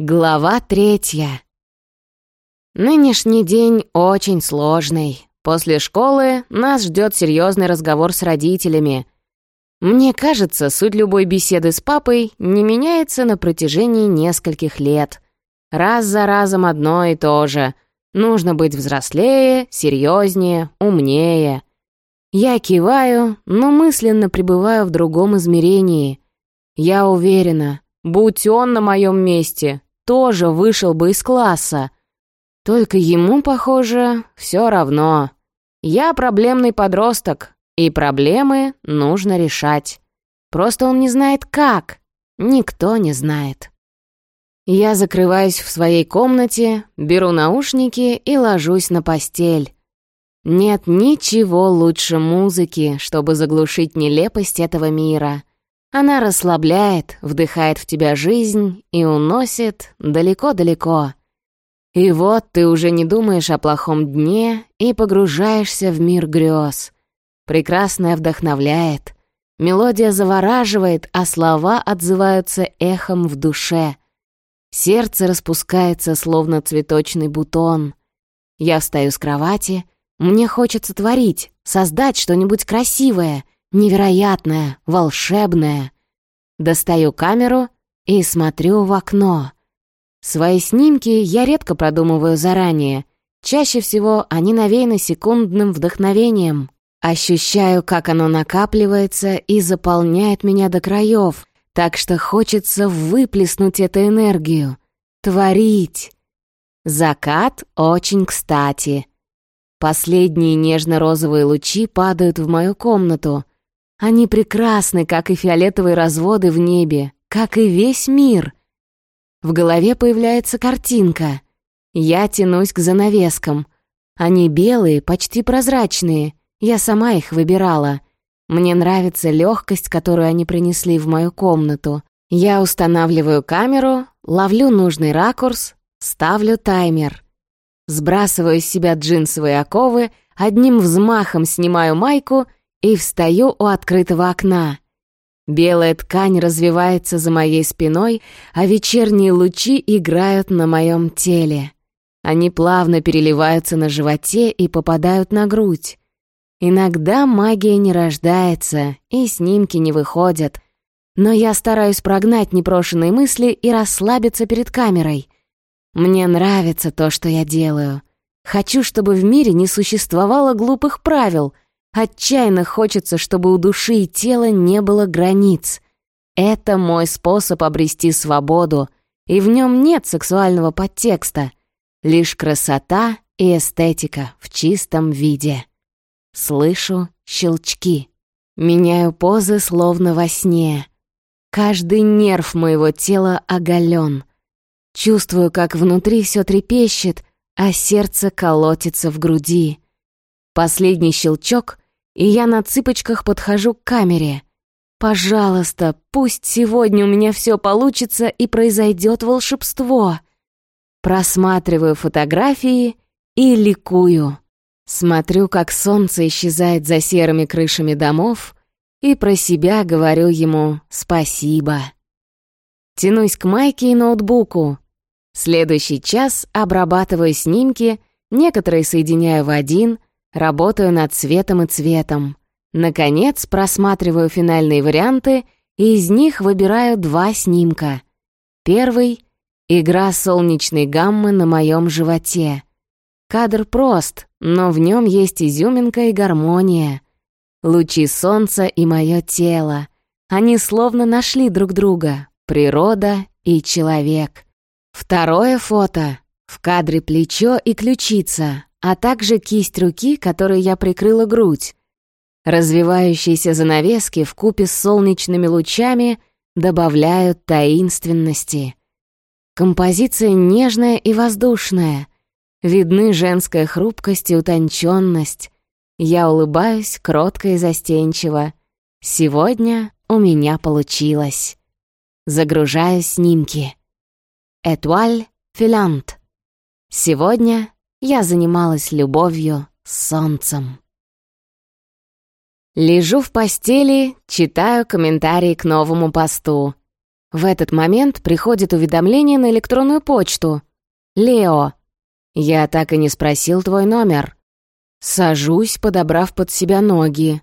Глава третья. Нынешний день очень сложный. После школы нас ждет серьезный разговор с родителями. Мне кажется, суть любой беседы с папой не меняется на протяжении нескольких лет. Раз за разом одно и то же. Нужно быть взрослее, серьезнее, умнее. Я киваю, но мысленно пребываю в другом измерении. Я уверена, будь он на моем месте, тоже вышел бы из класса. Только ему, похоже, все равно. Я проблемный подросток, и проблемы нужно решать. Просто он не знает как. Никто не знает. Я закрываюсь в своей комнате, беру наушники и ложусь на постель. Нет ничего лучше музыки, чтобы заглушить нелепость этого мира. Она расслабляет, вдыхает в тебя жизнь и уносит далеко-далеко. И вот ты уже не думаешь о плохом дне и погружаешься в мир грез. Прекрасное вдохновляет. Мелодия завораживает, а слова отзываются эхом в душе. Сердце распускается, словно цветочный бутон. Я встаю с кровати, мне хочется творить, создать что-нибудь красивое — невероятное, волшебное. Достаю камеру и смотрю в окно. Свои снимки я редко продумываю заранее. Чаще всего они навеяны секундным вдохновением. Ощущаю, как оно накапливается и заполняет меня до краев, так что хочется выплеснуть эту энергию. Творить. Закат очень кстати. Последние нежно-розовые лучи падают в мою комнату. Они прекрасны, как и фиолетовые разводы в небе, как и весь мир. В голове появляется картинка. Я тянусь к занавескам. Они белые, почти прозрачные. Я сама их выбирала. Мне нравится легкость, которую они принесли в мою комнату. Я устанавливаю камеру, ловлю нужный ракурс, ставлю таймер. Сбрасываю с себя джинсовые оковы, одним взмахом снимаю майку — и встаю у открытого окна. Белая ткань развивается за моей спиной, а вечерние лучи играют на моем теле. Они плавно переливаются на животе и попадают на грудь. Иногда магия не рождается, и снимки не выходят. Но я стараюсь прогнать непрошенные мысли и расслабиться перед камерой. Мне нравится то, что я делаю. Хочу, чтобы в мире не существовало глупых правил — Отчаянно хочется, чтобы у души и тела не было границ. Это мой способ обрести свободу, и в нем нет сексуального подтекста. Лишь красота и эстетика в чистом виде. Слышу щелчки. Меняю позы, словно во сне. Каждый нерв моего тела оголен. Чувствую, как внутри все трепещет, а сердце колотится в груди. Последний щелчок, и я на цыпочках подхожу к камере. «Пожалуйста, пусть сегодня у меня все получится и произойдет волшебство». Просматриваю фотографии и ликую. Смотрю, как солнце исчезает за серыми крышами домов, и про себя говорю ему «спасибо». Тянусь к майке и ноутбуку. Следующий час обрабатываю снимки, некоторые соединяю в один — Работаю над цветом и цветом. Наконец, просматриваю финальные варианты, и из них выбираю два снимка. Первый — игра солнечной гаммы на моем животе. Кадр прост, но в нем есть изюминка и гармония. Лучи солнца и мое тело. Они словно нашли друг друга. Природа и человек. Второе фото. В кадре плечо и ключица а также кисть руки, которой я прикрыла грудь. Развивающиеся занавески в купе с солнечными лучами добавляют таинственности. Композиция нежная и воздушная. Видны женская хрупкость и утонченность. Я улыбаюсь кротко и застенчиво. Сегодня у меня получилось. Загружаю снимки. Этуаль Филант. Сегодня я занималась любовью с солнцем. Лежу в постели, читаю комментарии к новому посту. В этот момент приходит уведомление на электронную почту. «Лео, я так и не спросил твой номер». Сажусь, подобрав под себя ноги.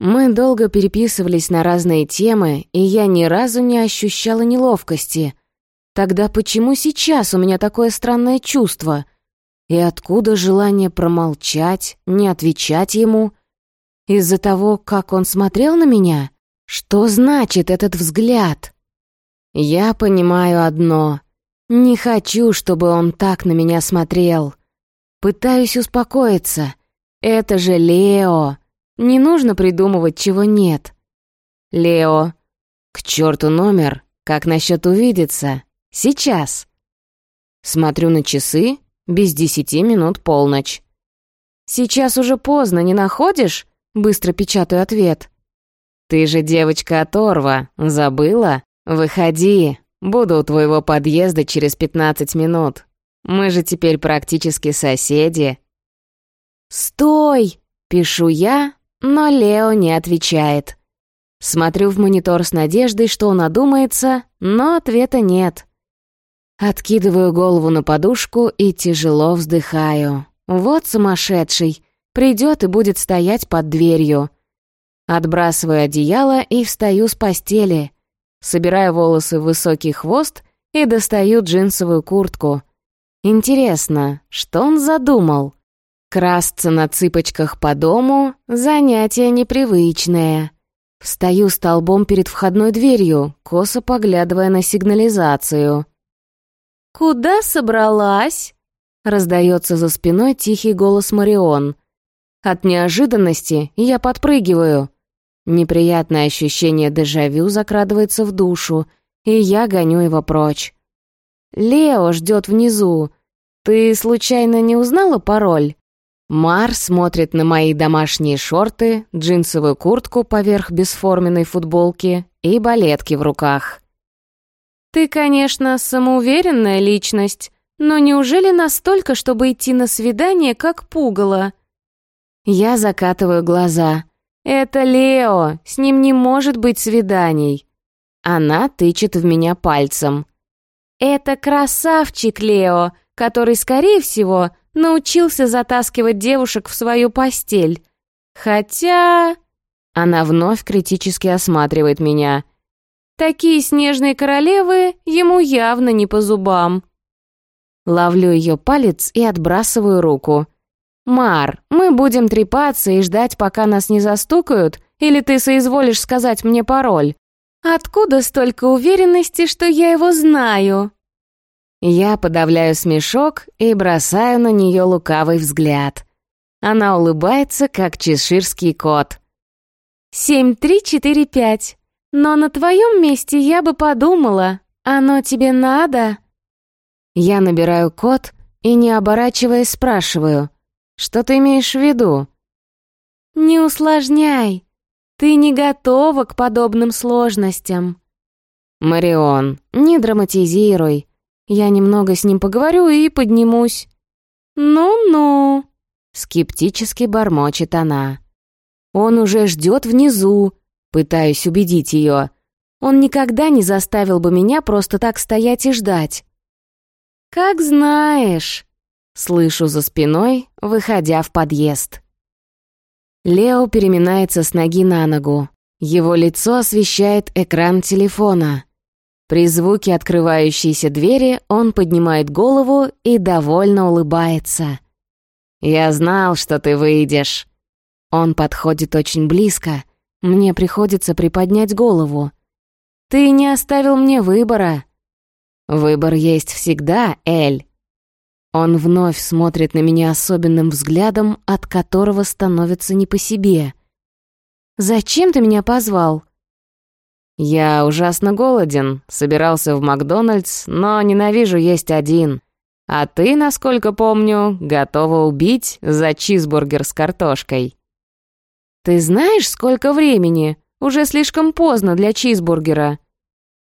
Мы долго переписывались на разные темы, и я ни разу не ощущала неловкости. Тогда почему сейчас у меня такое странное чувство? И откуда желание промолчать, не отвечать ему? Из-за того, как он смотрел на меня? Что значит этот взгляд? Я понимаю одно. Не хочу, чтобы он так на меня смотрел. Пытаюсь успокоиться. Это же Лео. Не нужно придумывать, чего нет. Лео. К черту номер. Как насчет увидеться? Сейчас. Смотрю на часы. Без десяти минут полночь. Сейчас уже поздно, не находишь? Быстро печатаю ответ. «Ты же девочка оторва, забыла? Выходи, буду у твоего подъезда через пятнадцать минут. Мы же теперь практически соседи». «Стой!» — пишу я, но Лео не отвечает. Смотрю в монитор с надеждой, что он одумается, но ответа нет. Откидываю голову на подушку и тяжело вздыхаю. Вот сумасшедший. Придет и будет стоять под дверью. Отбрасываю одеяло и встаю с постели. Собираю волосы в высокий хвост и достаю джинсовую куртку. Интересно, что он задумал? Красться на цыпочках по дому — занятие непривычное. Встаю столбом перед входной дверью, косо поглядывая на сигнализацию. «Куда собралась?» — раздается за спиной тихий голос Марион. От неожиданности я подпрыгиваю. Неприятное ощущение дежавю закрадывается в душу, и я гоню его прочь. «Лео ждет внизу. Ты случайно не узнала пароль?» Мар смотрит на мои домашние шорты, джинсовую куртку поверх бесформенной футболки и балетки в руках. «Ты, конечно, самоуверенная личность, но неужели настолько, чтобы идти на свидание, как пугало?» Я закатываю глаза. «Это Лео, с ним не может быть свиданий». Она тычет в меня пальцем. «Это красавчик Лео, который, скорее всего, научился затаскивать девушек в свою постель. Хотя...» Она вновь критически осматривает меня. «Такие снежные королевы ему явно не по зубам». Ловлю ее палец и отбрасываю руку. «Мар, мы будем трепаться и ждать, пока нас не застукают, или ты соизволишь сказать мне пароль?» «Откуда столько уверенности, что я его знаю?» Я подавляю смешок и бросаю на нее лукавый взгляд. Она улыбается, как чеширский кот. «Семь, три, четыре, пять. Но на твоем месте я бы подумала, оно тебе надо?» Я набираю код и, не оборачиваясь, спрашиваю, «Что ты имеешь в виду?» «Не усложняй. Ты не готова к подобным сложностям». «Марион, не драматизируй. Я немного с ним поговорю и поднимусь». «Ну-ну», — скептически бормочет она. «Он уже ждет внизу», — пытаюсь убедить ее. «Он никогда не заставил бы меня просто так стоять и ждать». «Как знаешь», — слышу за спиной, выходя в подъезд. Лео переминается с ноги на ногу. Его лицо освещает экран телефона. При звуке открывающейся двери он поднимает голову и довольно улыбается. «Я знал, что ты выйдешь». Он подходит очень близко. Мне приходится приподнять голову. «Ты не оставил мне выбора». «Выбор есть всегда, Эль». Он вновь смотрит на меня особенным взглядом, от которого становится не по себе. «Зачем ты меня позвал?» «Я ужасно голоден, собирался в Макдональдс, но ненавижу есть один. А ты, насколько помню, готова убить за чизбургер с картошкой». «Ты знаешь, сколько времени? Уже слишком поздно для чизбургера».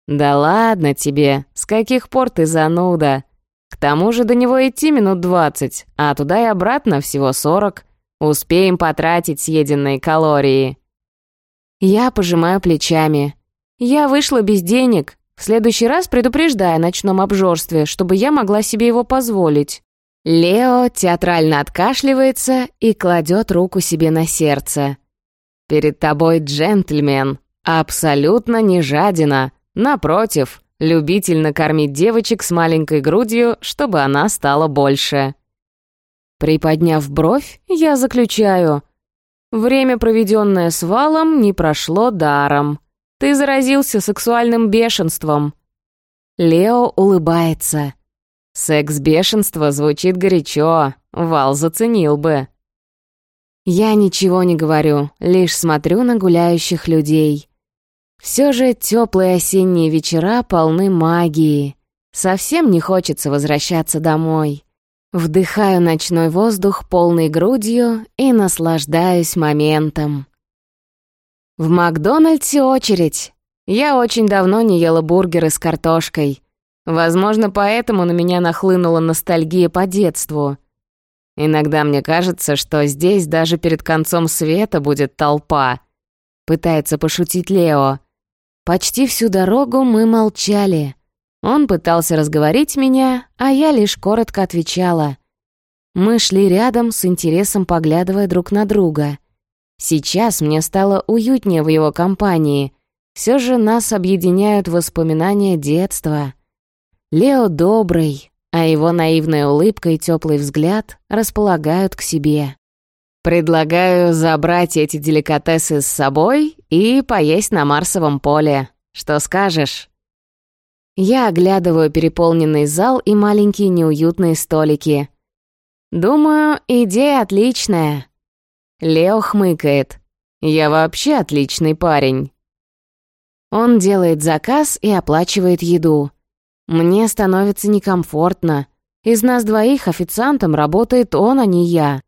«Да ладно тебе, с каких пор ты зануда? К тому же до него идти минут двадцать, а туда и обратно всего сорок. Успеем потратить съеденные калории». Я пожимаю плечами. Я вышла без денег, В следующий раз предупреждай о ночном обжорстве, чтобы я могла себе его позволить». Лео театрально откашливается и кладет руку себе на сердце. «Перед тобой джентльмен, абсолютно не жадина. Напротив, любитель накормить девочек с маленькой грудью, чтобы она стала больше». Приподняв бровь, я заключаю. Время, проведенное с валом, не прошло даром. Ты заразился сексуальным бешенством. Лео улыбается. Секс-бешенство звучит горячо, Вал заценил бы. Я ничего не говорю, лишь смотрю на гуляющих людей. Все же теплые осенние вечера полны магии. Совсем не хочется возвращаться домой. Вдыхаю ночной воздух полной грудью и наслаждаюсь моментом. В Макдональдсе очередь. Я очень давно не ела бургеры с картошкой. Возможно, поэтому на меня нахлынула ностальгия по детству. Иногда мне кажется, что здесь даже перед концом света будет толпа. Пытается пошутить Лео. Почти всю дорогу мы молчали. Он пытался разговорить меня, а я лишь коротко отвечала. Мы шли рядом, с интересом поглядывая друг на друга. Сейчас мне стало уютнее в его компании. Все же нас объединяют воспоминания детства. Лео добрый, а его наивная улыбка и теплый взгляд располагают к себе. Предлагаю забрать эти деликатесы с собой и поесть на Марсовом поле. Что скажешь? Я оглядываю переполненный зал и маленькие неуютные столики. Думаю, идея отличная. Лео хмыкает. Я вообще отличный парень. Он делает заказ и оплачивает еду. Мне становится некомфортно. Из нас двоих официантом работает он, а не я.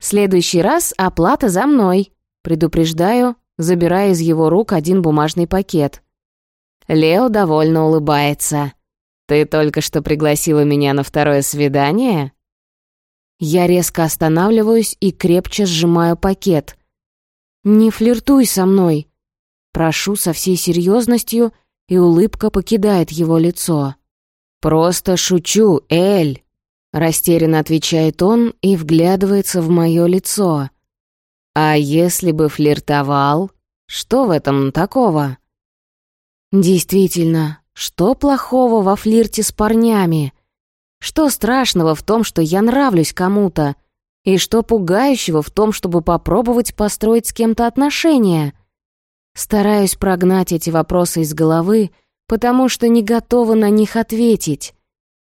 Следующий раз оплата за мной. Предупреждаю, забирая из его рук один бумажный пакет. Лео довольно улыбается. «Ты только что пригласила меня на второе свидание?» Я резко останавливаюсь и крепче сжимаю пакет. «Не флиртуй со мной!» Прошу со всей серьезностью, и улыбка покидает его лицо. «Просто шучу, Эль!» Растерянно отвечает он и вглядывается в мое лицо. «А если бы флиртовал? Что в этом такого?» Действительно, что плохого во флирте с парнями? Что страшного в том, что я нравлюсь кому-то? И что пугающего в том, чтобы попробовать построить с кем-то отношения? Стараюсь прогнать эти вопросы из головы, потому что не готова на них ответить.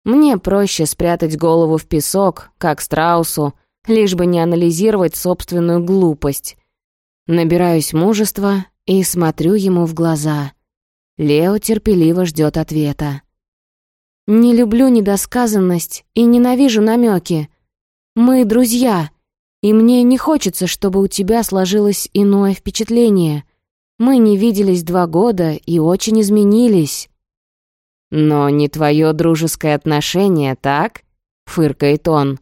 Мне проще спрятать голову в песок, как страусу, лишь бы не анализировать собственную глупость. Набираюсь мужества и смотрю ему в глаза. Лео терпеливо ждет ответа. «Не люблю недосказанность и ненавижу намеки. Мы друзья, и мне не хочется, чтобы у тебя сложилось иное впечатление. Мы не виделись два года и очень изменились». «Но не твое дружеское отношение, так?» — фыркает он.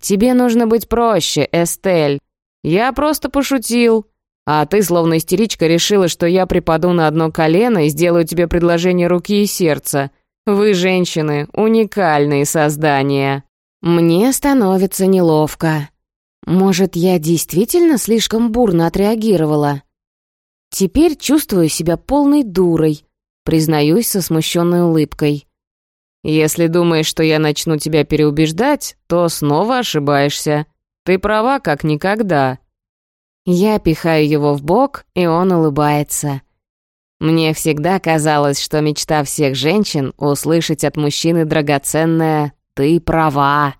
«Тебе нужно быть проще, Эстель. Я просто пошутил. А ты, словно истеричка, решила, что я припаду на одно колено и сделаю тебе предложение руки и сердца. Вы, женщины, уникальные создания. Мне становится неловко. Может, я действительно слишком бурно отреагировала? Теперь чувствую себя полной дурой, признаюсь со смущенной улыбкой. Если думаешь, что я начну тебя переубеждать, то снова ошибаешься. Ты права, как никогда. Я пихаю его в бок, и он улыбается. Мне всегда казалось, что мечта всех женщин — услышать от мужчины драгоценное «ты права».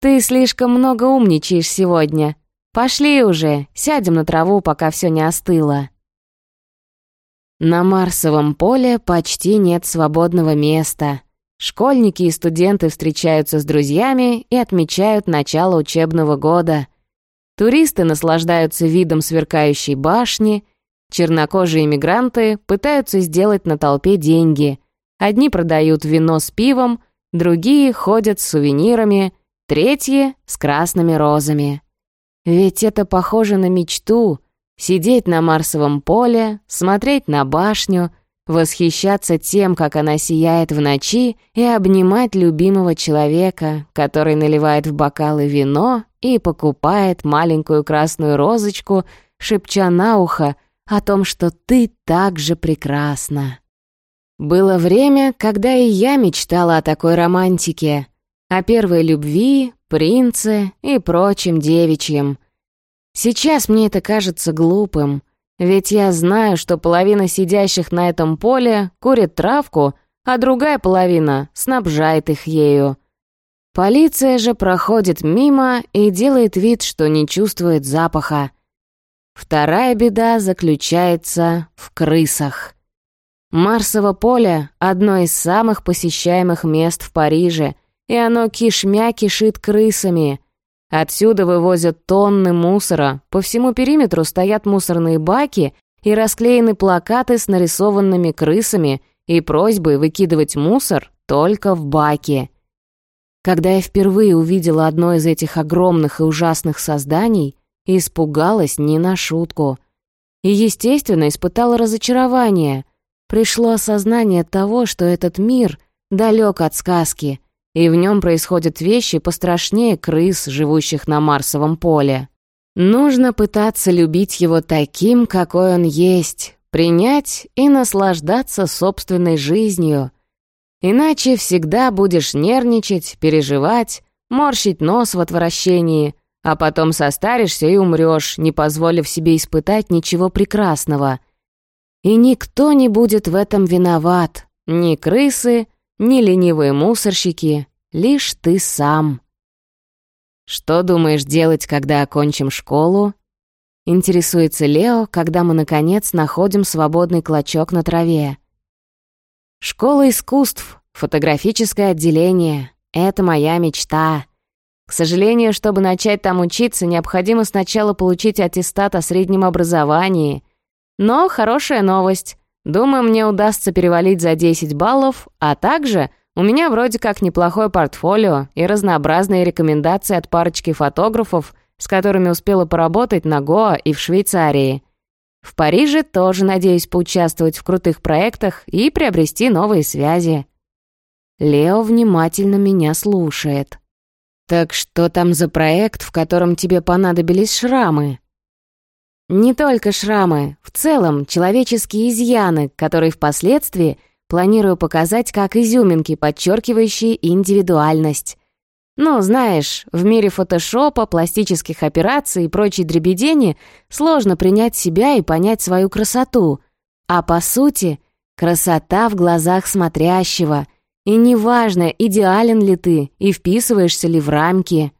«Ты слишком много умничаешь сегодня. Пошли уже, сядем на траву, пока все не остыло». На Марсовом поле почти нет свободного места. Школьники и студенты встречаются с друзьями и отмечают начало учебного года — Туристы наслаждаются видом сверкающей башни, чернокожие иммигранты пытаются сделать на толпе деньги. Одни продают вино с пивом, другие ходят с сувенирами, третьи — с красными розами. Ведь это похоже на мечту — сидеть на Марсовом поле, смотреть на башню, восхищаться тем, как она сияет в ночи, и обнимать любимого человека, который наливает в бокалы вино и покупает маленькую красную розочку, шепча на ухо о том, что ты так же прекрасна. Было время, когда и я мечтала о такой романтике, о первой любви, принце и прочем девичьем. Сейчас мне это кажется глупым — ведь я знаю, что половина сидящих на этом поле курит травку, а другая половина снабжает их ею. Полиция же проходит мимо и делает вид, что не чувствует запаха. Вторая беда заключается в крысах. Марсово поле — одно из самых посещаемых мест в Париже, и оно кишмя кишит крысами. Отсюда вывозят тонны мусора, по всему периметру стоят мусорные баки и расклеены плакаты с нарисованными крысами и просьбой выкидывать мусор только в баки. Когда я впервые увидела одно из этих огромных и ужасных созданий, испугалась не на шутку. И, естественно, испытала разочарование. Пришло осознание того, что этот мир далек от сказки, и в нем происходят вещи пострашнее крыс, живущих на Марсовом поле. Нужно пытаться любить его таким, какой он есть, принять и наслаждаться собственной жизнью. Иначе всегда будешь нервничать, переживать, морщить нос в отвращении, а потом состаришься и умрешь, не позволив себе испытать ничего прекрасного. И никто не будет в этом виноват, ни крысы, ни ленивые мусорщики, лишь ты сам. «Что думаешь делать, когда окончим школу?» Интересуется Лео, когда мы, наконец, находим свободный клочок на траве. «Школа искусств, фотографическое отделение — это моя мечта. К сожалению, чтобы начать там учиться, необходимо сначала получить аттестат о среднем образовании. Но хорошая новость. Думаю, мне удастся перевалить за 10 баллов, а также у меня вроде как неплохое портфолио и разнообразные рекомендации от парочки фотографов, с которыми успела поработать на Гоа и в Швейцарии. В Париже тоже надеюсь поучаствовать в крутых проектах и приобрести новые связи. Лео внимательно меня слушает. «Так что там за проект, в котором тебе понадобились шрамы?» Не только шрамы, в целом человеческие изъяны, которые впоследствии планирую показать как изюминки, подчеркивающие индивидуальность. Ну, знаешь, в мире фотошопа, пластических операций и прочей дребедени сложно принять себя и понять свою красоту. А по сути, красота в глазах смотрящего. И неважно, идеален ли ты и вписываешься ли в рамки.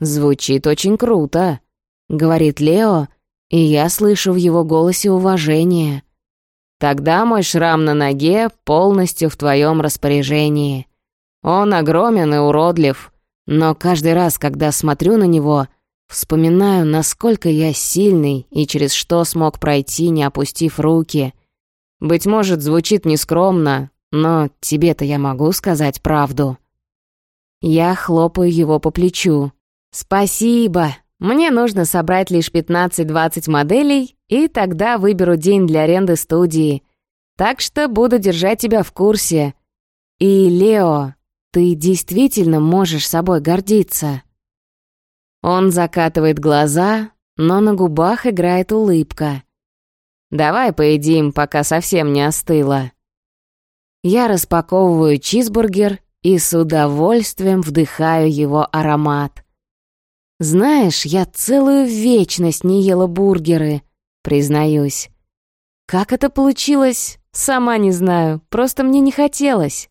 «Звучит очень круто», — говорит Лео, и я слышу в его голосе уважение. «Тогда мой шрам на ноге полностью в твоем распоряжении. Он огромен и уродлив, но каждый раз, когда смотрю на него, вспоминаю, насколько я сильный и через что смог пройти, не опустив руки. Быть может, звучит нескромно, но тебе-то я могу сказать правду». Я хлопаю его по плечу. «Спасибо!» Мне нужно собрать лишь 15-20 моделей, и тогда выберу день для аренды студии. Так что буду держать тебя в курсе. И, Лео, ты действительно можешь собой гордиться. Он закатывает глаза, но на губах играет улыбка. «Давай поедим, пока совсем не остыло». Я распаковываю чизбургер и с удовольствием вдыхаю его аромат. «Знаешь, я целую вечность не ела бургеры», — признаюсь. «Как это получилось? Сама не знаю, просто мне не хотелось».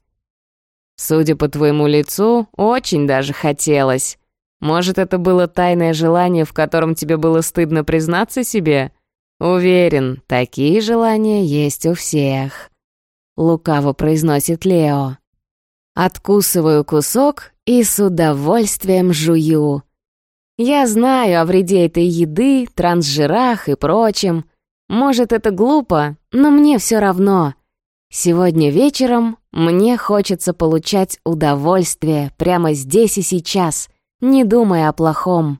«Судя по твоему лицу, очень даже хотелось. Может, это было тайное желание, в котором тебе было стыдно признаться себе? Уверен, такие желания есть у всех», — лукаво произносит Лео. Откусываю кусок и с удовольствием жую. Я знаю о вреде этой еды, трансжирах и прочем. Может, это глупо, но мне все равно. Сегодня вечером мне хочется получать удовольствие прямо здесь и сейчас, не думая о плохом.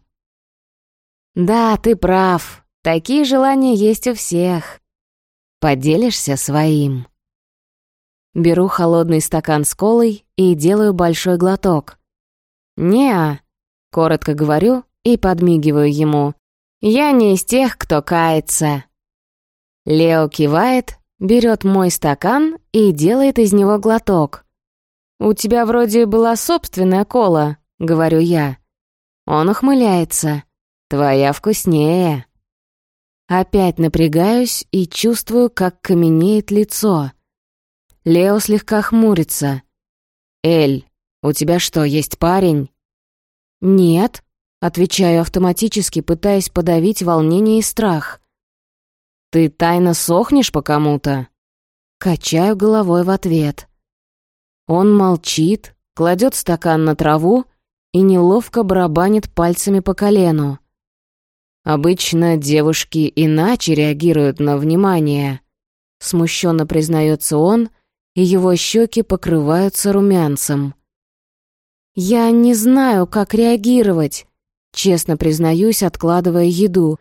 Да, ты прав. Такие желания есть у всех. Поделишься своим?» Беру холодный стакан с колой и делаю большой глоток. «Не-а», коротко говорю и подмигиваю ему. «Я не из тех, кто кается». Лео кивает, берет мой стакан и делает из него глоток. «У тебя вроде была собственная кола», — говорю я. Он ухмыляется. «Твоя вкуснее». Опять напрягаюсь и чувствую, как каменеет лицо. Лео слегка хмурится. «Эль, у тебя что, есть парень?» «Нет», — отвечаю автоматически, пытаясь подавить волнение и страх. «Ты тайно сохнешь по кому-то?» Качаю головой в ответ. Он молчит, кладет стакан на траву и неловко барабанит пальцами по колену. Обычно девушки иначе реагируют на внимание. Смущенно признается он, и его щеки покрываются румянцем. «Я не знаю, как реагировать», — честно признаюсь, откладывая еду,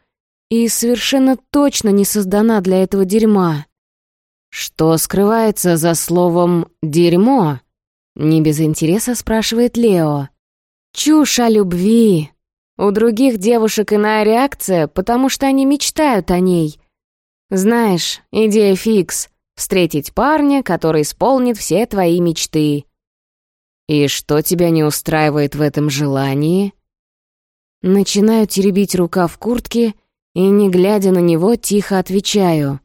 и совершенно точно не создана для этого дерьма. «Что скрывается за словом «дерьмо»?» — не без интереса спрашивает Лео. «Чушь о любви», у других девушек иная реакция, потому что они мечтают о ней. Знаешь, идея фикс — встретить парня, который исполнит все твои мечты. И что тебя не устраивает в этом желании? Начинаю теребить рука в куртке и, не глядя на него, тихо отвечаю.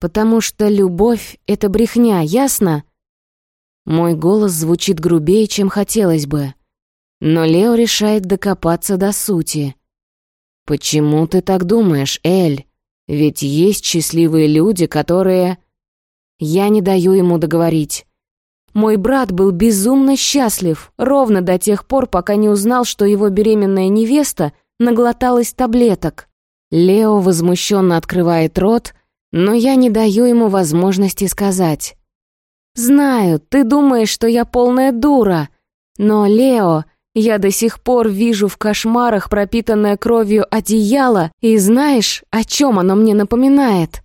«Потому что любовь — это брехня, ясно?» Мой голос звучит грубее, чем хотелось бы. Но Лео решает докопаться до сути. «Почему ты так думаешь, Эль? Ведь есть счастливые люди, которые...» Я не даю ему договорить. Мой брат был безумно счастлив, ровно до тех пор, пока не узнал, что его беременная невеста наглоталась таблеток. Лео возмущенно открывает рот, но я не даю ему возможности сказать. «Знаю, ты думаешь, что я полная дура, но, Лео, я до сих пор вижу в кошмарах пропитанное кровью одеяло, и знаешь, о чем оно мне напоминает?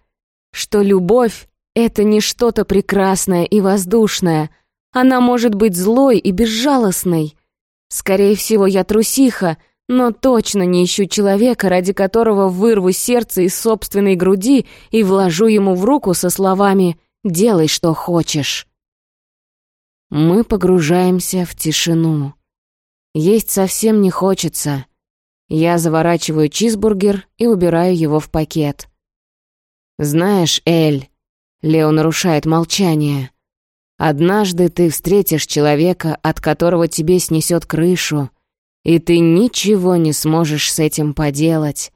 Что любовь — это не что-то прекрасное и воздушное. Она может быть злой и безжалостной. Скорее всего, я трусиха, но точно не ищу человека, ради которого вырву сердце из собственной груди и вложу ему в руку со словами «делай, что хочешь». Мы погружаемся в тишину. Есть совсем не хочется. Я заворачиваю чизбургер и убираю его в пакет. «Знаешь, Эль...» Лео нарушает молчание. «Однажды ты встретишь человека, от которого тебе снесет крышу, и ты ничего не сможешь с этим поделать.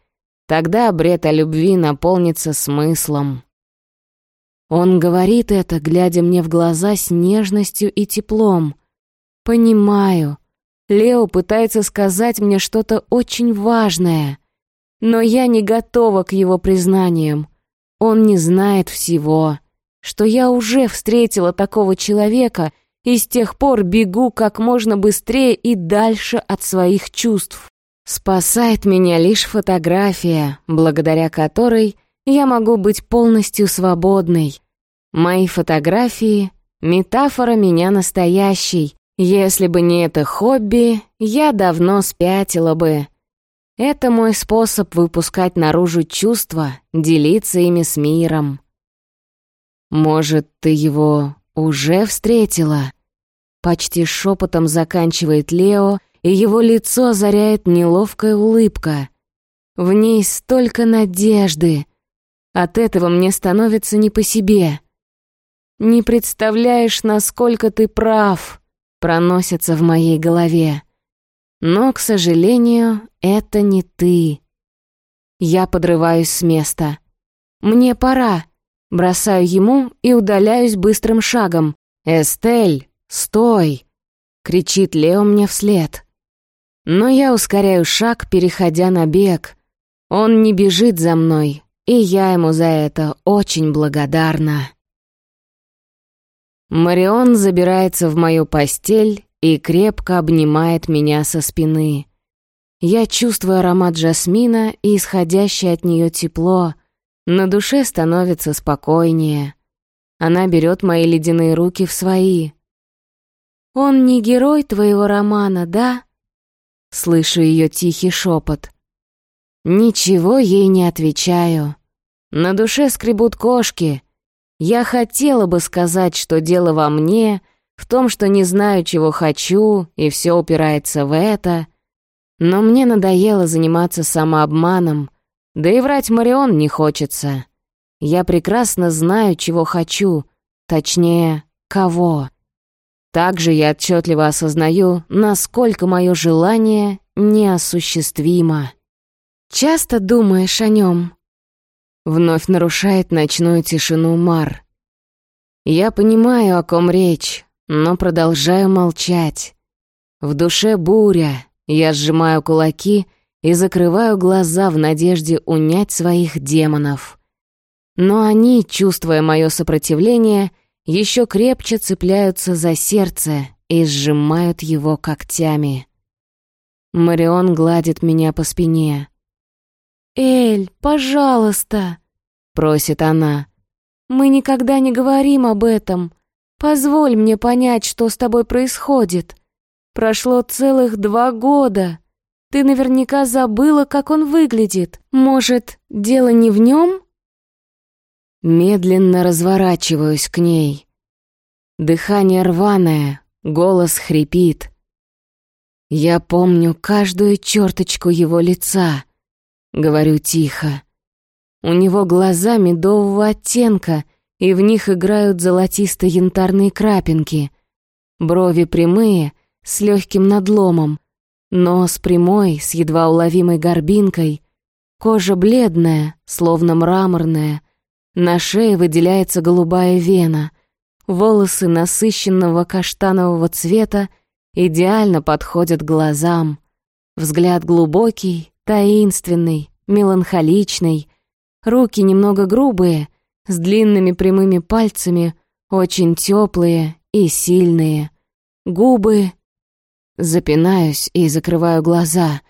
Тогда бред о любви наполнится смыслом». Он говорит это, глядя мне в глаза с нежностью и теплом. «Понимаю». Лео пытается сказать мне что-то очень важное, но я не готова к его признаниям. Он не знает всего, что я уже встретила такого человека и с тех пор бегу как можно быстрее и дальше от своих чувств. Спасает меня лишь фотография, благодаря которой я могу быть полностью свободной. Мои фотографии — метафора меня настоящей, если бы не это хобби, я давно спятила бы. Это мой способ выпускать наружу чувства, делиться ими с миром. Может, ты его уже встретила? Почти шепотом заканчивает Лео, и его лицо озаряет неловкая улыбка. В ней столько надежды. От этого мне становится не по себе. Не представляешь, насколько ты прав проносится в моей голове. Но, к сожалению, это не ты. Я подрываюсь с места. Мне пора. Бросаю ему и удаляюсь быстрым шагом. «Эстель, стой!» — кричит Лео мне вслед. Но я ускоряю шаг, переходя на бег. Он не бежит за мной, и я ему за это очень благодарна. Марион забирается в мою постель и крепко обнимает меня со спины. Я чувствую аромат жасмина и исходящее от нее тепло, На душе становится спокойнее. Она берет мои ледяные руки в свои. «Он не герой твоего романа, да?» Слышу ее тихий шепот. Ничего ей не отвечаю. На душе скребут кошки. Я хотела бы сказать, что дело во мне, в том, что не знаю, чего хочу, и все упирается в это. Но мне надоело заниматься самообманом, да и врать Марион не хочется. Я прекрасно знаю, чего хочу, точнее, кого. Также я отчетливо осознаю, насколько мое желание неосуществимо. «Часто думаешь о нем?» Вновь нарушает ночную тишину Мар. Я понимаю, о ком речь, но продолжаю молчать. В душе буря, я сжимаю кулаки и закрываю глаза в надежде унять своих демонов. Но они, чувствуя мое сопротивление, еще крепче цепляются за сердце и сжимают его когтями. Марион гладит меня по спине. «Эль, пожалуйста!» — просит она. «Мы никогда не говорим об этом. Позволь мне понять, что с тобой происходит. Прошло целых два года. Ты наверняка забыла, как он выглядит. Может, дело не в нем?» Медленно разворачиваюсь к ней. Дыхание рваное, голос хрипит. Я помню каждую черточку его лица — Говорю тихо. У него глаза медового оттенка, и в них играют золотисто-янтарные крапинки. Брови прямые, с легким надломом. Нос прямой, с едва уловимой горбинкой. Кожа бледная, словно мраморная. На шее выделяется голубая вена. Волосы насыщенного каштанового цвета идеально подходят глазам. Взгляд глубокий, Таинственный, меланхоличный, руки немного грубые, с длинными прямыми пальцами, очень теплые и сильные. Губы... Запинаюсь и закрываю глаза,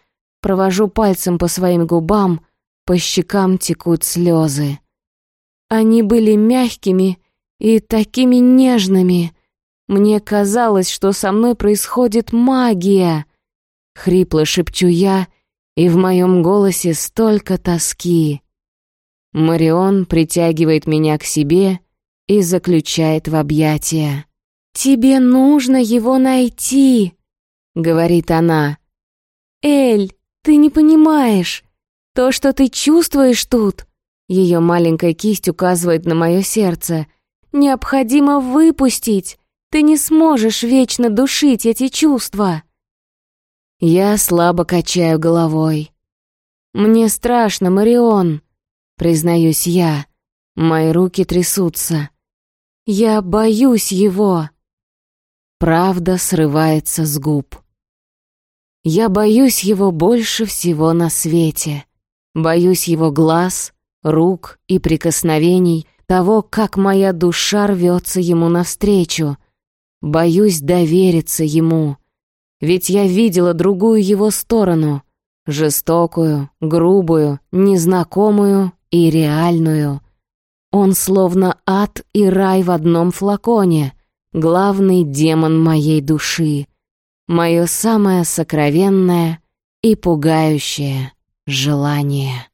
провожу пальцем по своим губам, по щекам текут слезы. Они были мягкими и такими нежными. Мне казалось, что со мной происходит магия. Хрипло шепчу я и в моем голосе столько тоски. Марион притягивает меня к себе и заключает в объятия. «Тебе нужно его найти», — говорит она. «Эль, ты не понимаешь. То, что ты чувствуешь тут...» Ее маленькая кисть указывает на мое сердце. «Необходимо выпустить. Ты не сможешь вечно душить эти чувства». Я слабо качаю головой. «Мне страшно, Марион», — признаюсь я. Мои руки трясутся. «Я боюсь его». Правда срывается с губ. Я боюсь его больше всего на свете. Боюсь его глаз, рук и прикосновений, того, как моя душа рвется ему навстречу. Боюсь довериться ему. Ведь я видела другую его сторону. Жестокую, грубую, незнакомую и реальную. Он словно ад и рай в одном флаконе. Главный демон моей души. Мое самое сокровенное и пугающее желание.